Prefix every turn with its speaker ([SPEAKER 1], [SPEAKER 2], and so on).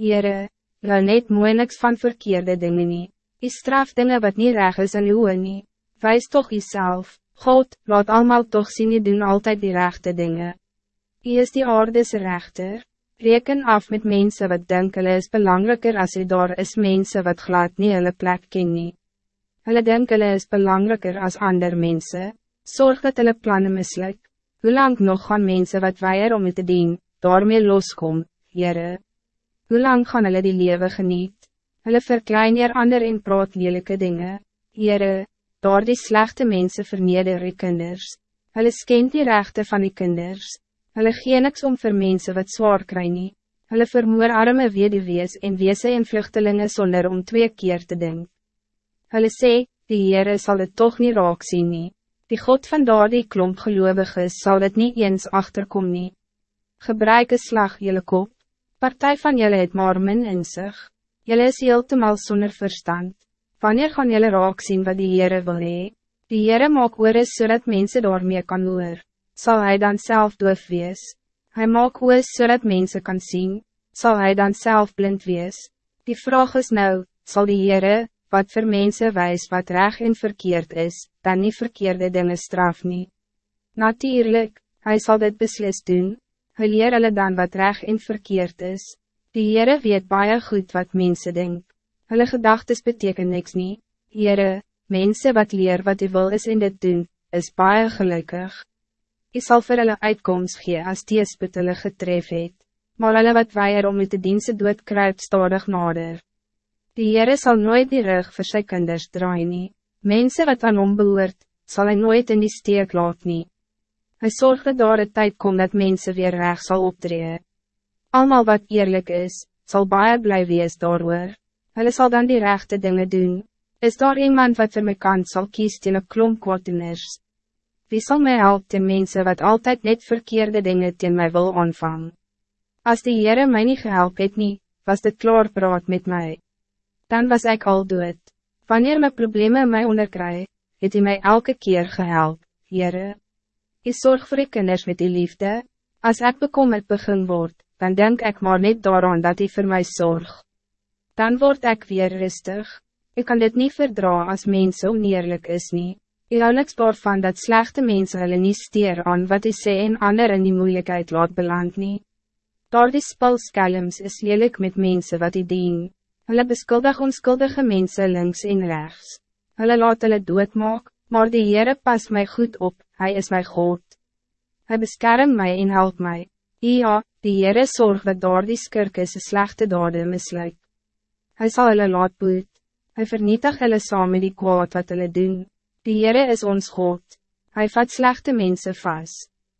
[SPEAKER 1] Heere, jy net mooi niks van verkeerde dingen nie. Je straf dingen wat niet reg is in uw nie. Wijs toch jezelf, God, laat allemaal toch zien je doen altijd die rechte dingen. Je is die aardes rechter. Reken af met mensen wat denken is belangrijker als je daar is mensen wat glad niet hulle plek ken nie. Hulle denken is belangrijker als ander mensen. Zorg dat hulle plannen mislukt. Hoe lang nog gaan mensen wat weier om het te dien, daarmee loskom, Heere? Hoe lang gaan hulle die leven geniet? Hulle verklein hier ander en praat lelijke dingen. Heere, daar die slechte mensen verneder die kinders. Hulle skent die rechten van die kinders. Hulle gee niks om vir mense wat zwaar kry nie. Hulle vermoor arme wees en weese en vluchtelingen zonder om twee keer te denken. Hulle sê, die Heere sal het toch niet raak sien nie. Die God van daar die klomp gelovigen zal het niet eens achterkom nie. Gebruik een slag jylle kop, partij van jylle het maar min in sig. Jylle is heeltemal zonder verstand. Wanneer gaan jylle raak zien wat die Heere wil hee? Die Heere maak oores zodat so mensen daarmee kan hoor. Zal hij dan zelf doof wees? Hij maak oores zodat so mensen kan zien. Zal hij dan zelf blind wees? Die vraag is nou, zal die Heere, wat voor mensen wijs wat reg en verkeerd is, dan niet verkeerde dingen straf nie. Natuurlijk, hij zal dit beslist doen, hy leer hulle dan wat reg en verkeerd is. Die Heere weet baie goed wat mensen denk. Hulle gedagtes beteken niks nie. Heere, mensen wat leer wat hij wil is in dit doen, is baie gelukkig. Hy sal vir hulle uitkomst gee as die spit hulle getref het, maar hulle wat weier om met de dienste dood kruip stadig nader. Die Heere zal nooit die rug vir sy kinders draai nie. Mense wat aan hom behoort, sal hy nooit in die steek laat nie. Hy zorgt dat daar een tijd komt dat mensen weer recht zal optreden. Almal wat eerlijk is, zal baie bly wees daaroor. Hulle sal dan die rechte dingen doen. Is daar iemand wat vir my kant sal kies teen een klomp kwarteners? Wie zal mij helpen ten mensen wat altijd net verkeerde dingen teen mij wil aanvang? Als die Heere mij niet gehelp het nie, was dit klaar praat met mij dan was ik al dood. Wanneer mijn problemen mij onderkry, het hij mij elke keer gehelp, Heere. Ik zorg voor ik kinders met die liefde. Als ik bekommerd begin word, dan denk ik maar niet daaraan dat hij voor mij zorg. Dan word ik weer rustig. Ik kan dit niet verdragen als mensen oneerlijk is niet. Ik hou niks van dat slechte mensen hulle nie steer aan wat hij sê en ander in die moeilijkheid laat beland nie. Daar die spulskelms is lelijk met mensen wat hij dien. Hulle beskuldig onskuldige mensen links en rechts. Hulle laat hulle doodmaak, maar die Heere pas mij goed op, Hij is mijn God. Hij beskerm mij en help mij. Ja, die Heere zorg dat door die skirke sy slechte dade misluik. Hij zal hulle laat boet. Hij vernietig hulle saam met die kwaad wat hulle doen. Die Heere is ons God. Hij vat slechte mensen vast.